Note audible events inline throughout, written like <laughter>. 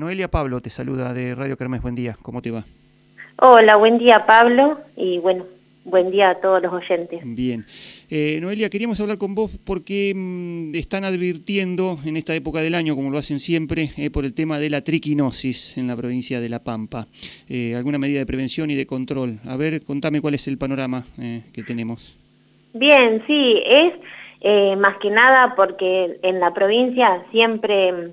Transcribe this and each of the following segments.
Noelia Pablo te saluda de Radio Kermés, buen día, ¿cómo te va? Hola, buen día Pablo y bueno, buen día a todos los oyentes. Bien. Eh, Noelia, queríamos hablar con vos porque mm, están advirtiendo en esta época del año, como lo hacen siempre, eh, por el tema de la triquinosis en la provincia de La Pampa. Eh, ¿Alguna medida de prevención y de control? A ver, contame cuál es el panorama que tenemos. Bien, sí, es más que nada porque en la provincia siempre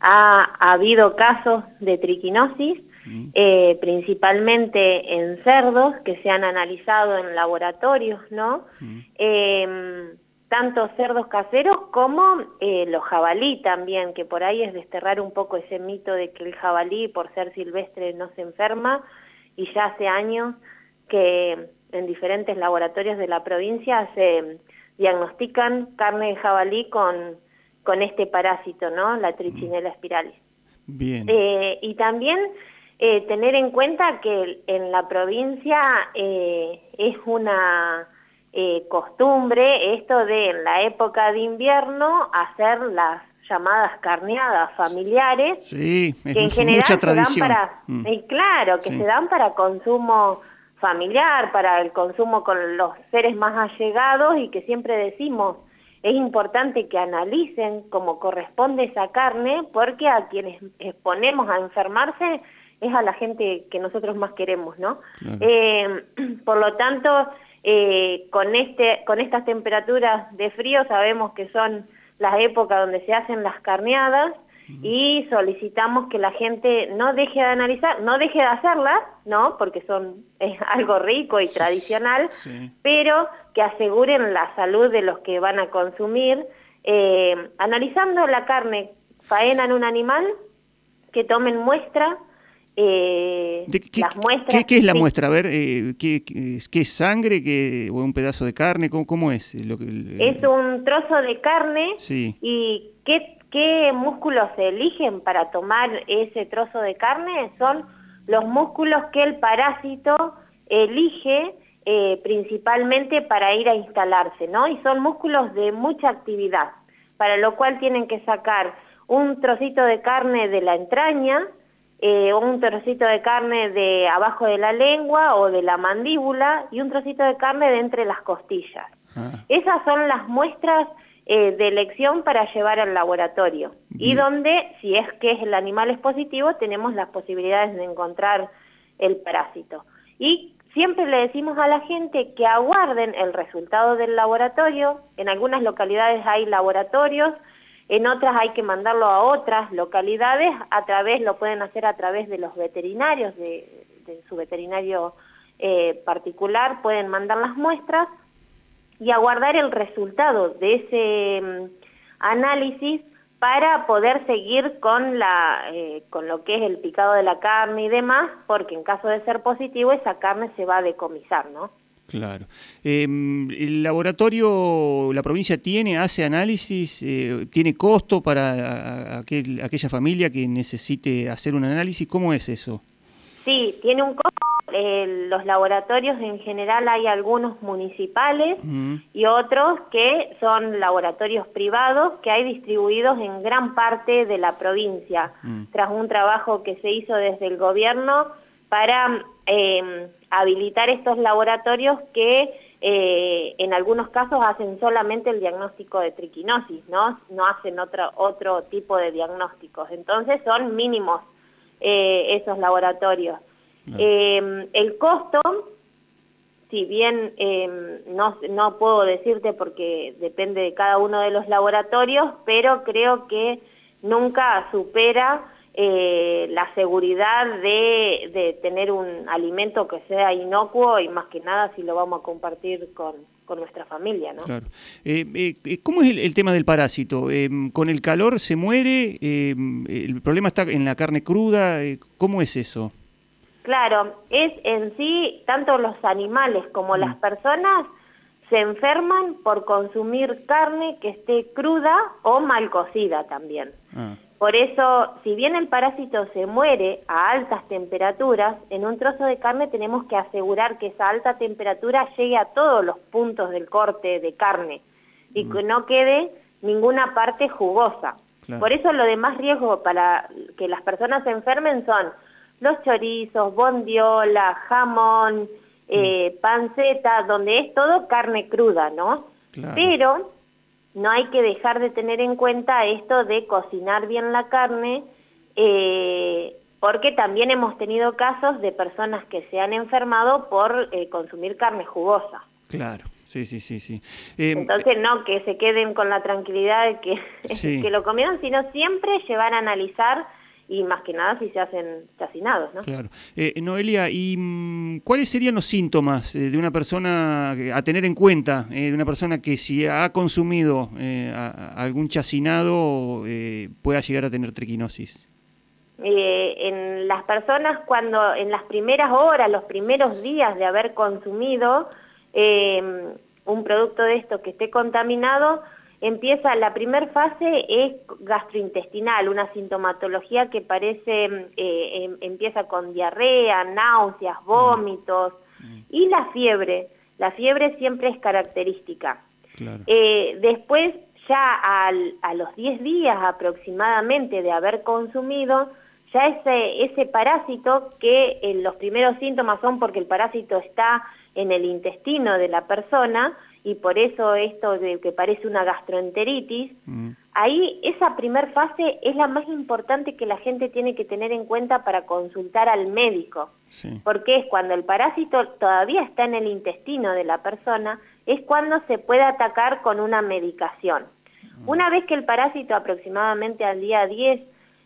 ha, habido casos de triquinosis, mm. eh, principalmente en cerdos que se han analizado en laboratorios, ¿no? Mm. Em, tanto cerdos caseros como eh, los jabalí también, que por ahí es desterrar un poco ese mito de que el jabalí por ser silvestre no se enferma y ya hace años que en diferentes laboratorios de la provincia se diagnostican carne de jabalí con con este parásito, ¿no? La trichinella spiralis. Bien. Eh, y también eh, tener en cuenta que en la provincia eh, es una costumbre esto de en la época de invierno hacer las llamadas carneadas familiares sí, es que en general mucha tradición. para, mm. claro, que se dan para consumo familiar, para el consumo con los seres más allegados y que siempre decimos es importante que analicen cómo corresponde esa carne porque a quienes exponemos a enfermarse es a la gente que nosotros más queremos, ¿no? Eh, <clears throat> por lo tanto, eh, con, este, con estas temperaturas de frío sabemos que son las épocas donde se hacen las carneadas y solicitamos que la gente no deje de analizar, no deje de hacerlas, ¿no? Porque son <laughs> es algo rico y tradicional, pero que aseguren la salud de los que van a consumir, eh, analizando la carne, faenan un animal, que tomen muestra, eh, qué, las muestras... ¿qué, es la muestra? A ver, eh, ¿qué, es sangre o un pedazo de carne? ¿Cómo, cómo es? Lo que, Es un trozo de carne y ¿qué ¿Qué músculos se eligen para tomar ese trozo de carne? Son los músculos que el parásito elige eh, principalmente para ir a instalarse, ¿no? Y son músculos de mucha actividad, para lo cual tienen que sacar un trocito de carne de la entraña, eh, un trocito de carne de abajo de la lengua o de la mandíbula y un trocito de carne de entre las costillas. Ah. Esas son las muestras eh, de elección para llevar al laboratorio. Y donde, si es que el animal es positivo, tenemos las posibilidades de encontrar el parásito. Y siempre le decimos a la gente que aguarden el resultado del laboratorio, en algunas localidades hay laboratorios, en otras hay que mandarlo a otras localidades, a través, lo pueden hacer a través de los veterinarios, de, su veterinario eh, particular, pueden mandar las muestras, y aguardar el resultado de ese mm, análisis para poder seguir con, la, eh, con lo que es el picado de la carne y demás, porque en caso de ser positivo esa carne se va a decomisar, ¿no? Claro. Em, ¿El laboratorio, la provincia tiene, hace análisis, eh, tiene costo para aquella familia que necesite hacer un análisis? ¿Cómo es eso? Sí, tiene un costo. Los laboratorios en general hay algunos municipales y otros que son laboratorios privados que hay distribuidos en gran parte de la provincia, tras un trabajo que se hizo desde el gobierno para em, habilitar estos laboratorios que eh, en algunos casos hacen solamente el diagnóstico de triquinosis, ¿no? No hacen otro, otro tipo de diagnósticos. Entonces son mínimos eh, esos laboratorios. Em, el costo, si bien em, no, no puedo decirte porque depende de cada uno de los laboratorios, pero creo que nunca supera eh, la seguridad de, de, tener un alimento que sea inocuo y más que nada si lo vamos a compartir con, con nuestra familia. ¿no? Claro. Eh, eh, ¿Cómo es el, tema del parásito? Em, ¿Con el calor se muere? ¿El problema está en la carne cruda? ¿Cómo es eso? Claro, es en sí, tanto los animales como las mm. personas se enferman por consumir carne que esté cruda o mal cocida también. Ah. Por eso, si bien el parásito se muere a altas temperaturas, en un trozo de carne tenemos que asegurar que esa alta temperatura llegue a todos los puntos del corte de carne y mm. que no quede ninguna parte jugosa. Por eso lo de más riesgo para que las personas se enfermen son los chorizos, bondiola, jamón, eh, mm. panceta, donde es todo carne cruda, ¿no? Pero no hay que dejar de tener en cuenta esto de cocinar bien la carne, eh, porque también hemos tenido casos de personas que se han enfermado por eh, consumir carne jugosa. Claro. Sí, sí, sí, sí. Entonces, no que se queden con la tranquilidad de que, <laughs> que lo comieron, sino siempre llevar a analizar y más que nada si se hacen chacinados, ¿no? Claro. Eh, Noelia, ¿y mm, cuáles serían los síntomas eh, de una persona a tener en cuenta, eh, de una persona que si ha consumido algún chacinado pueda llegar a tener triquinosis? en las personas cuando en las primeras horas, los primeros días de haber consumido un producto de esto que esté contaminado, empieza, la primera fase es gastrointestinal, una sintomatología que parece, eh, em, empieza con diarrea, náuseas, mm. vómitos mm. y la fiebre. La fiebre siempre es característica. Eh, después, ya a los 10 días aproximadamente de haber consumido, ya ese, ese parásito, que eh, los primeros síntomas son porque el parásito está en el intestino de la persona, y por eso esto de que parece una gastroenteritis, mm. ahí esa primer fase es la más importante que la gente tiene que tener en cuenta para consultar al médico, porque es cuando el parásito todavía está en el intestino de la persona, es cuando se puede atacar con una medicación. Mm. Una vez que el parásito aproximadamente al día 10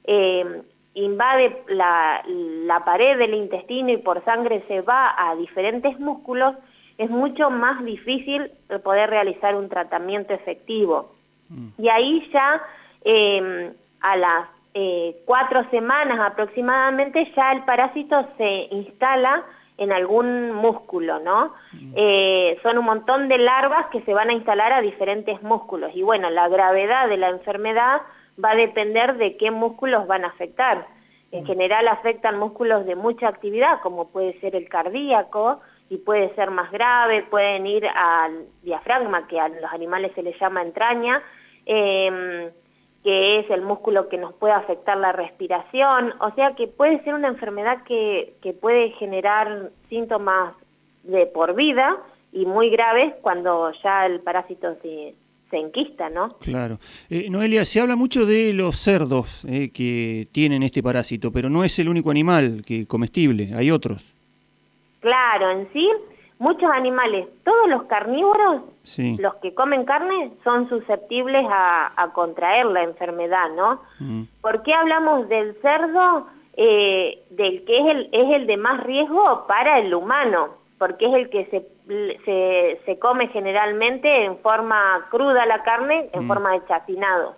eh, invade la, la pared del intestino y por sangre se va a diferentes músculos, es mucho más difícil poder realizar un tratamiento efectivo. Mm. Y ahí ya em, a las eh, cuatro semanas aproximadamente ya el parásito se instala en algún músculo, ¿no? Mm. Eh, son un montón de larvas que se van a instalar a diferentes músculos y bueno, la gravedad de la enfermedad va a depender de qué músculos van a afectar. En mm. general afectan músculos de mucha actividad, como puede ser el cardíaco, y puede ser más grave, pueden ir al diafragma, que a los animales se les llama entraña, em, que es el músculo que nos puede afectar la respiración, o sea que puede ser una enfermedad que, que puede generar síntomas de por vida y muy graves cuando ya el parásito se, se enquista, ¿no? Claro. Eh, Noelia, se habla mucho de los cerdos eh, que tienen este parásito, pero no es el único animal que comestible, hay otros. Claro, en sí, muchos animales, todos los carnívoros, los que comen carne, son susceptibles a, contraer la enfermedad, ¿no? Mm. ¿Por qué hablamos del cerdo, eh, del que es el, es el de más riesgo para el humano? Porque es el que se, se, come generalmente en forma cruda la carne, en mm. forma de chacinado.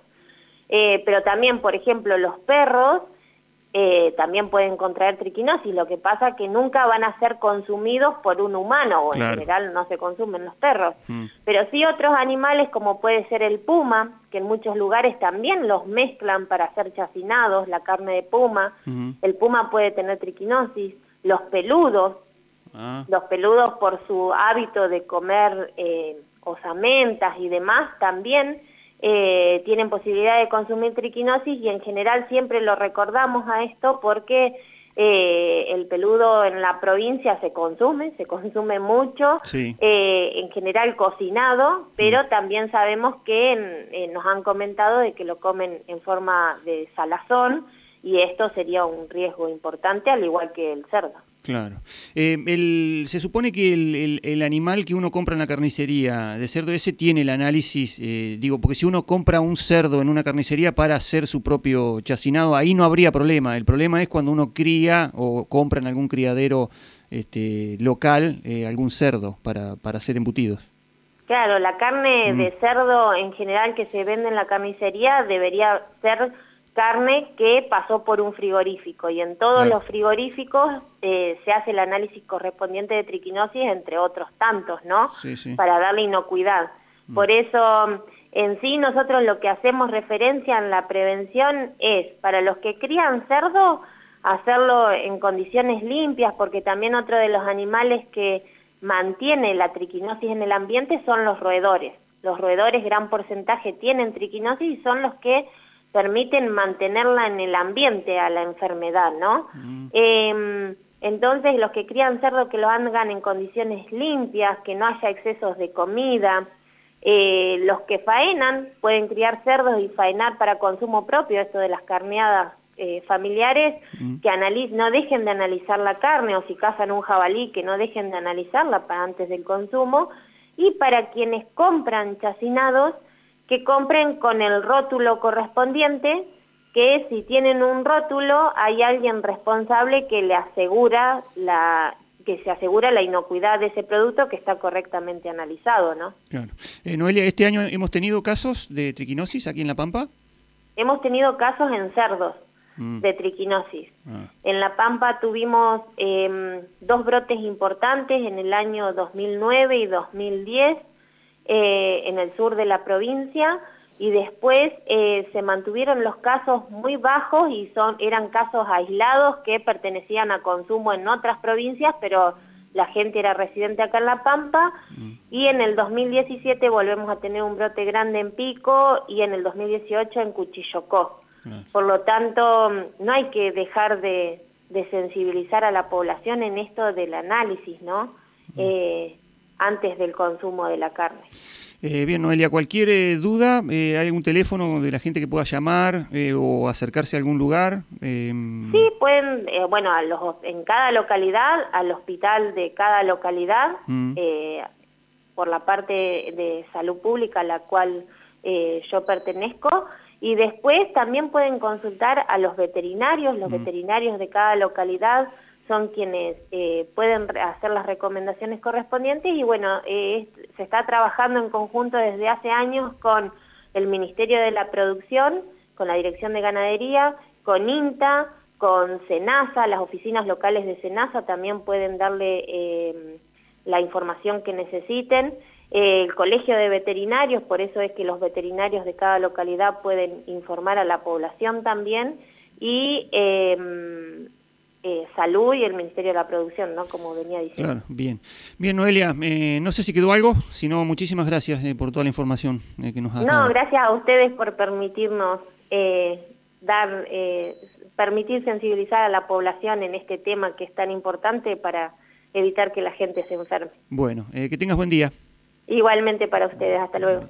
Eh, pero también, por ejemplo, los perros eh, también pueden contraer triquinosis, lo que pasa que nunca van a ser consumidos por un humano, o en general no se consumen los perros, mm. pero sí otros animales como puede ser el puma, que en muchos lugares también los mezclan para hacer chacinados, la carne de puma, el puma puede tener triquinosis, los peludos, ah. los peludos por su hábito de comer eh, osamentas y demás también, eh, tienen posibilidad de consumir triquinosis y en general siempre lo recordamos a esto porque eh, el peludo en la provincia se consume, se consume mucho, eh, en general cocinado, pero mm. también sabemos que nos han comentado de que lo comen en forma de salazón y esto sería un riesgo importante al igual que el cerdo. Claro. Eh, se supone que el, animal que uno compra en la carnicería de cerdo ese tiene el análisis, eh, digo, porque si uno compra un cerdo en una carnicería para hacer su propio chacinado, ahí no habría problema. El problema es cuando uno cría o compra en algún criadero este, local eh, algún cerdo para, para hacer embutidos. Claro, la carne de mm. cerdo en general que se vende en la carnicería debería ser carne que pasó por un frigorífico y en todos los frigoríficos eh, se hace el análisis correspondiente de triquinosis, entre otros tantos, ¿no? Para darle inocuidad. Mm. Por eso, en sí, nosotros lo que hacemos referencia en la prevención es, para los que crían cerdo, hacerlo en condiciones limpias, porque también otro de los animales que mantiene la triquinosis en el ambiente son los roedores. Los roedores, gran porcentaje, tienen triquinosis y son los que permiten mantenerla en el ambiente a la enfermedad, ¿no? Mm. Em, entonces, los que crían cerdo que lo hagan en condiciones limpias, que no haya excesos de comida, eh, los que faenan pueden criar cerdos y faenar para consumo propio, esto de las carneadas eh, familiares, mm. que no dejen de analizar la carne, o si cazan un jabalí, que no dejen de analizarla para antes del consumo, y para quienes compran chacinados, que compren con el rótulo correspondiente, que si tienen un rótulo hay alguien responsable que le asegura la que se asegura la inocuidad de ese producto que está correctamente analizado, ¿no? Claro. Eh, Noelia, ¿este año hemos tenido casos de triquinosis aquí en La Pampa? Hemos tenido casos en cerdos mm. de triquinosis. Ah. En La Pampa tuvimos em, dos brotes importantes en el año 2009 y 2010 eh, en el sur de la provincia y después eh, se mantuvieron los casos muy bajos y son, eran casos aislados que pertenecían a consumo en otras provincias, pero la gente era residente acá en La Pampa mm. y en el 2017 volvemos a tener un brote grande en Pico y en el 2018 en Cuchillocó. Por lo tanto, no hay que dejar de, sensibilizar a la población en esto del análisis, ¿no? Mm. Eh, antes del consumo de la carne. Eh, bien, Noelia, cualquier eh, duda, eh, ¿hay algún teléfono de la gente que pueda llamar o acercarse a algún lugar? Em, sí, pueden, bueno, a los, en cada localidad, al hospital de cada localidad, mm. por la parte de salud pública a la cual yo pertenezco, y después también pueden consultar a los veterinarios, los mm. veterinarios de cada localidad son quienes eh, pueden hacer las recomendaciones correspondientes y bueno, eh, se está trabajando en conjunto desde hace años con el Ministerio de la Producción, con la Dirección de Ganadería, con INTA, con SENASA, las oficinas locales de SENASA también pueden darle eh, la información que necesiten. el Colegio de Veterinarios, por eso es que los veterinarios de cada localidad pueden informar a la población también y eh, salud y el Ministerio de la Producción, ¿no? Como venía diciendo. Claro, bien. Bien, Noelia, eh, no sé si quedó algo, sino muchísimas gracias eh, por toda la información que nos ha dado. No, gracias a ustedes por permitirnos dar, permitir sensibilizar a la población en este tema que es tan importante para evitar que la gente se enferme. Bueno, que tengas buen día. Igualmente para ustedes, hasta luego.